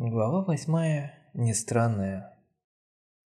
Глава восьмая. Не странная.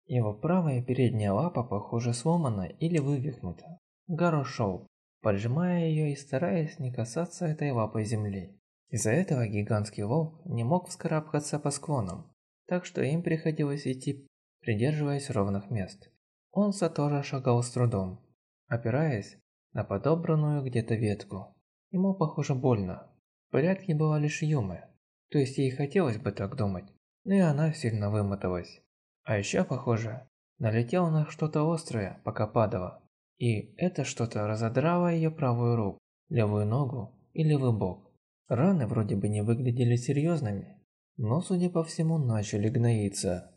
Его правая передняя лапа, похоже, сломана или вывихнута. Гаро шел, поджимая ее и стараясь не касаться этой лапой земли. Из-за этого гигантский волк не мог вскарабкаться по склонам, так что им приходилось идти, придерживаясь ровных мест. Он тоже шагал с трудом, опираясь на подобранную где-то ветку. Ему, похоже, больно. В порядке была лишь Юмы. То есть ей хотелось бы так думать, но и она сильно вымоталась. А еще, похоже, налетела на что-то острое, пока падала. И это что-то разодрало ее правую руку, левую ногу и левый бок. Раны вроде бы не выглядели серьезными, но, судя по всему, начали гноиться.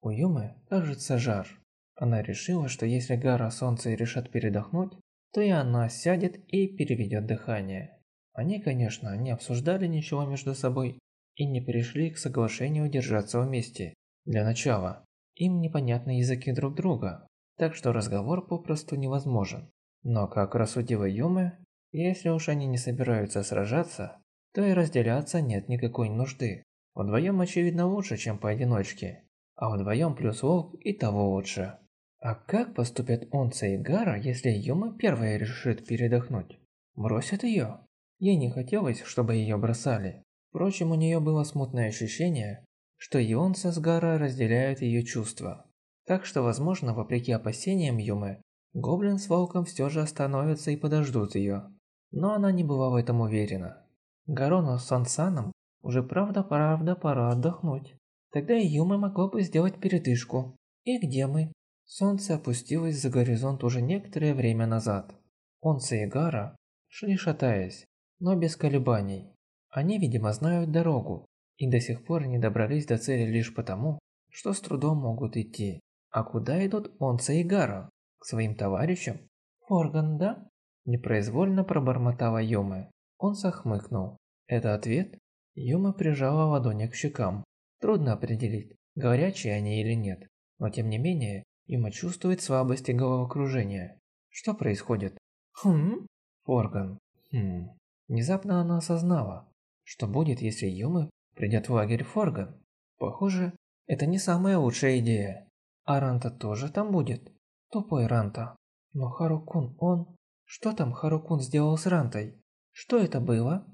У Юмы, кажется, жар. Она решила, что если Гара Солнце решат передохнуть, то и она сядет и переведет дыхание. Они, конечно, не обсуждали ничего между собой, и не пришли к соглашению держаться вместе. Для начала, им непонятны языки друг друга, так что разговор попросту невозможен. Но как рассудила Юмы, если уж они не собираются сражаться, то и разделяться нет никакой нужды. Вдвоем очевидно лучше, чем поодиночке, а вдвоем плюс волк и того лучше. А как поступят Онца и Гара, если Юма первая решит передохнуть? Бросят ее? Ей не хотелось, чтобы ее бросали. Впрочем, у нее было смутное ощущение, что Йонса с Гара разделяют ее чувства. Так что, возможно, вопреки опасениям Юмы, Гоблин с Волком все же остановятся и подождут ее. Но она не была в этом уверена. Гарону с Сонсаном уже правда-правда пора отдохнуть. Тогда и Юма могло бы сделать передышку. И где мы? Солнце опустилось за горизонт уже некоторое время назад. Онса и Гара шли шатаясь, но без колебаний. Они, видимо, знают дорогу и до сих пор не добрались до цели лишь потому, что с трудом могут идти. А куда идут Онца и Гара? К своим товарищам? Форган, да? Непроизвольно пробормотала Юмы. Он захмыкнул. Это ответ? Юма прижала ладони к щекам. Трудно определить, горячие они или нет. Но тем не менее, Юма чувствует слабость и головокружение. Что происходит? Хм? Форган. Хм. Внезапно она осознала, что будет, если Юмы придет в лагерь Форган? Похоже, это не самая лучшая идея. А Ранта тоже там будет? Тупой Ранта. Но Харукун, он... Что там Харукун сделал с Рантой? Что это было?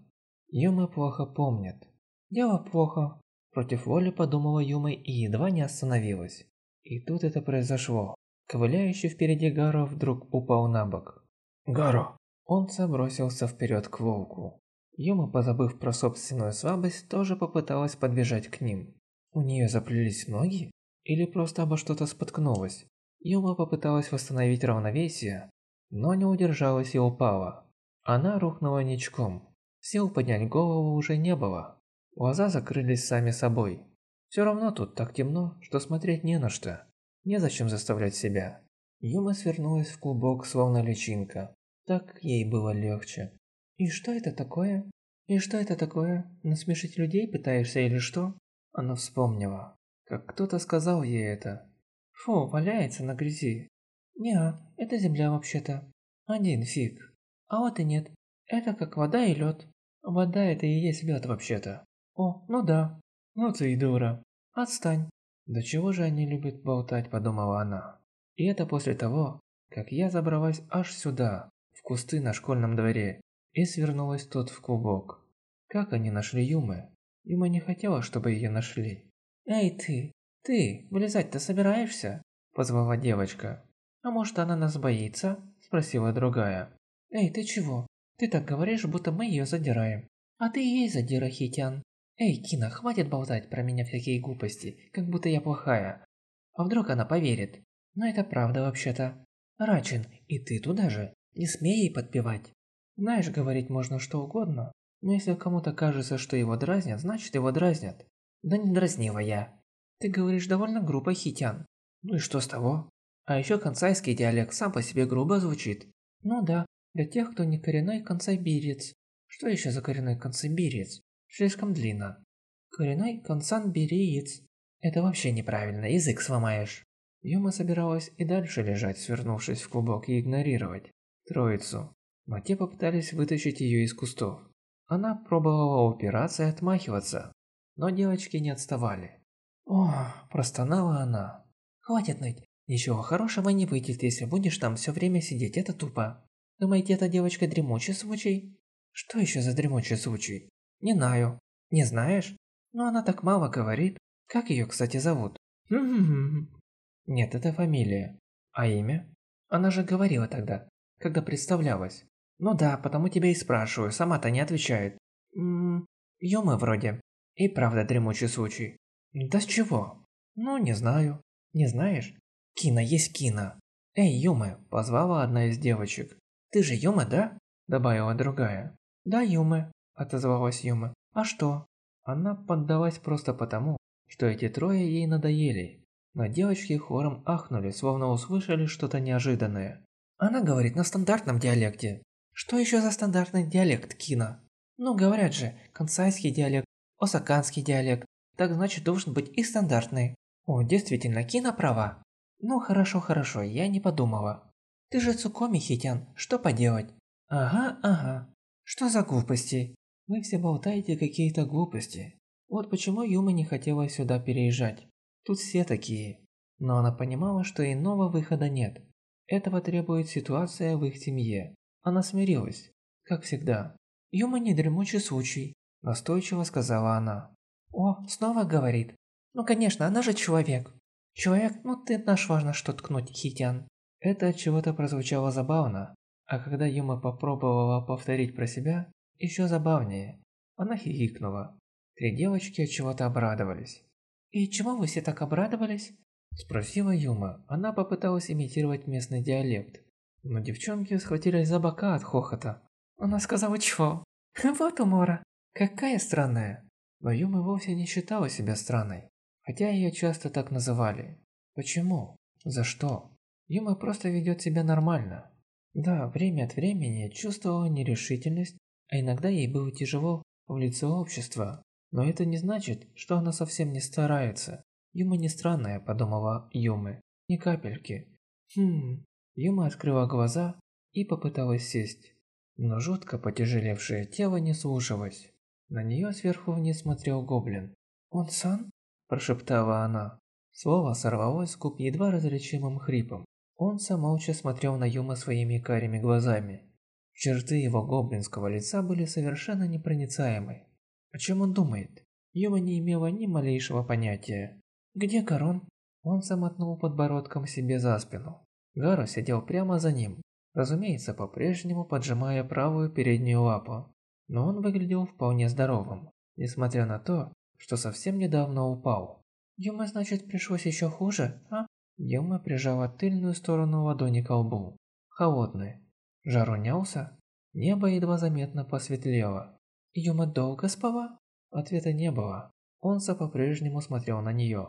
Юма плохо помнит. Дело плохо. Против воли подумала Юма и едва не остановилась. И тут это произошло. Ковыляющий впереди Гаро вдруг упал на бок. «Гаро!» Он бросился вперед к волку. Юма, позабыв про собственную слабость, тоже попыталась подбежать к ним. У нее заплелись ноги? Или просто обо что-то споткнулась? Юма попыталась восстановить равновесие, но не удержалась и упала. Она рухнула ничком. Сил поднять голову уже не было. Глаза закрылись сами собой. Все равно тут так темно, что смотреть не на что. Незачем заставлять себя. Юма свернулась в клубок, словно личинка. Так ей было легче. «И что это такое? И что это такое? Насмешить людей пытаешься или что?» Она вспомнила, как кто-то сказал ей это. «Фу, валяется на грязи». «Не, это земля вообще-то». «Один фиг». «А вот и нет. Это как вода и лед. Вода это и есть лед вообще-то». «О, ну да. Ну ты и дура. Отстань». «Да чего же они любят болтать?» – подумала она. И это после того, как я забралась аж сюда, в кусты на школьном дворе, и свернулась тут в клубок. Как они нашли Юмы? Юма не хотела, чтобы ее нашли. «Эй ты, ты, вылезать-то собираешься?» – позвала девочка. «А может, она нас боится?» – спросила другая. «Эй, ты чего? Ты так говоришь, будто мы ее задираем. А ты ей задира, Хитян. Эй, Кина, хватит болтать про меня всякие глупости, как будто я плохая. А вдруг она поверит? Но это правда вообще-то. Рачин, и ты туда же. Не смей ей подпевать. Знаешь, говорить можно что угодно, но если кому-то кажется, что его дразнят, значит его дразнят. Да не дразнила я. Ты говоришь довольно грубо, Хитян. Ну и что с того? А еще концайский диалект сам по себе грубо звучит. Ну да, для тех, кто не коренной концайбирец. Что еще за коренной концайбирец? Слишком длинно. Коренной концанбириец. Это вообще неправильно, язык сломаешь. Юма собиралась и дальше лежать, свернувшись в клубок и игнорировать троицу но те попытались вытащить ее из кустов. Она пробовала упираться и отмахиваться, но девочки не отставали. «О!» – простонала она. «Хватит ныть. Ничего хорошего не выйдет, если будешь там все время сидеть, это тупо. Думаете, эта девочка дремучий случай? Что еще за дремучий случай? Не знаю. Не знаешь? Но она так мало говорит. Как ее, кстати, зовут? Нет, это фамилия. А имя? Она же говорила тогда, когда представлялась. Ну да, потому тебя и спрашиваю, сама-то не отвечает. Ммм, Юма вроде. И правда дремучий случай. Да с чего? Ну, не знаю. Не знаешь? Кина есть Кина. Эй, Юме, позвала одна из девочек. Ты же Юме, да? Добавила другая. Да, Юме, отозвалась Юме. А что? Она поддалась просто потому, что эти трое ей надоели. Но девочки хором ахнули, словно услышали что-то неожиданное. Она говорит на стандартном диалекте. Что еще за стандартный диалект, Кина? Ну, говорят же, кансайский диалект, осаканский диалект. Так значит, должен быть и стандартный. О, действительно, Кина права. Ну хорошо, хорошо, я не подумала. Ты же Цукоми, Хитян, что поделать? Ага, ага. Что за глупости? Вы все болтаете какие-то глупости. Вот почему Юма не хотела сюда переезжать. Тут все такие. Но она понимала, что иного выхода нет. Этого требует ситуация в их семье. Она смирилась, как всегда. Юма не дремучий случай, настойчиво сказала она. О, снова говорит. Ну конечно, она же человек. «Человек, ну ты наш важно что ткнуть, Хитян». Это от чего-то прозвучало забавно, а когда Юма попробовала повторить про себя, еще забавнее. Она хихикнула. Три девочки от чего-то обрадовались. «И чему вы все так обрадовались?» Спросила Юма. Она попыталась имитировать местный диалект. Но девчонки схватились за бока от хохота. Она сказала чего? Вот умора. Какая странная. Но Юма вовсе не считала себя странной хотя ее часто так называли. Почему? За что? Юма просто ведет себя нормально. Да, время от времени чувствовала нерешительность, а иногда ей было тяжело в лицо общества. Но это не значит, что она совсем не старается. Юма не странная, подумала Юмы. Ни капельки. Хм. Юма открыла глаза и попыталась сесть. Но жутко потяжелевшее тело не слушалось. На нее сверху вниз смотрел гоблин. «Он сан?» прошептала она. Слово сорвалось с губ едва различимым хрипом. Он молча смотрел на Юма своими карими глазами. Черты его гоблинского лица были совершенно непроницаемы. О чем он думает? Юма не имела ни малейшего понятия. «Где Корон?» Он замотнул подбородком себе за спину. Гару сидел прямо за ним, разумеется, по-прежнему поджимая правую переднюю лапу. Но он выглядел вполне здоровым, несмотря на то, что совсем недавно упал. Юма, значит, пришлось еще хуже, а? Юма прижала тыльную сторону ладони к лбу. Холодный. Жар унялся? Небо едва заметно посветлело. Юма долго спала? Ответа не было. Онса по-прежнему смотрел на нее.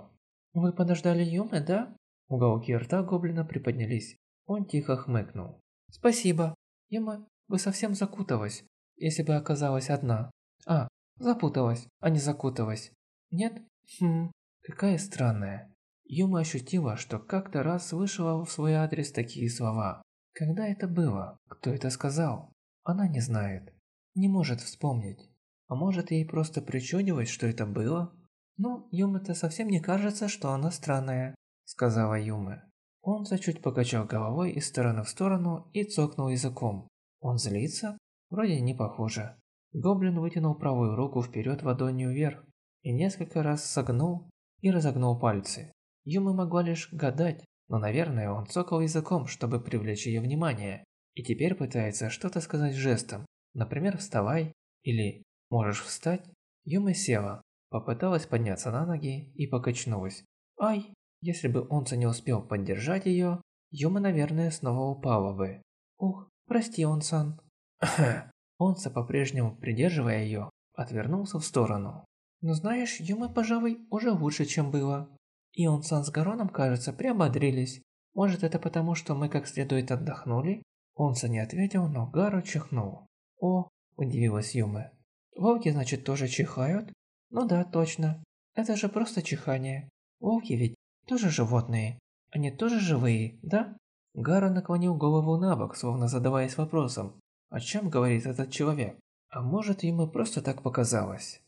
«Вы подождали Юмы, да?» Уголки рта гоблина приподнялись. Он тихо хмыкнул. «Спасибо. Юма, вы совсем закуталась, если бы оказалась одна. А, Запуталась, а не закуталась. Нет? Хм, какая странная. Юма ощутила, что как-то раз слышала в свой адрес такие слова. Когда это было? Кто это сказал? Она не знает. Не может вспомнить. А может ей просто причудилось, что это было? Ну, Юме-то совсем не кажется, что она странная, сказала Юме. Он чуть покачал головой из стороны в сторону и цокнул языком. Он злится? Вроде не похоже. Гоблин вытянул правую руку вперед ладонью вверх и несколько раз согнул и разогнул пальцы. Юма могла лишь гадать, но, наверное, он цокал языком, чтобы привлечь ее внимание, и теперь пытается что-то сказать жестом, например, «вставай» или «можешь встать». Юма села, попыталась подняться на ноги и покачнулась. Ай, если бы Онца не успел поддержать ее, Юма, наверное, снова упала бы. Ух, прости, Онсан. Онса, по-прежнему придерживая ее, отвернулся в сторону. «Но знаешь, Юма, пожалуй, уже лучше, чем было. И Онсан с Гароном, кажется, приободрились. Может, это потому, что мы как следует отдохнули?» Онса не ответил, но Гаро чихнул. «О!» – удивилась Юма. «Волки, значит, тоже чихают?» «Ну да, точно. Это же просто чихание. Волки ведь тоже животные. Они тоже живые, да?» Гаро наклонил голову на бок, словно задаваясь вопросом, о чем говорит этот человек? А может, ему просто так показалось?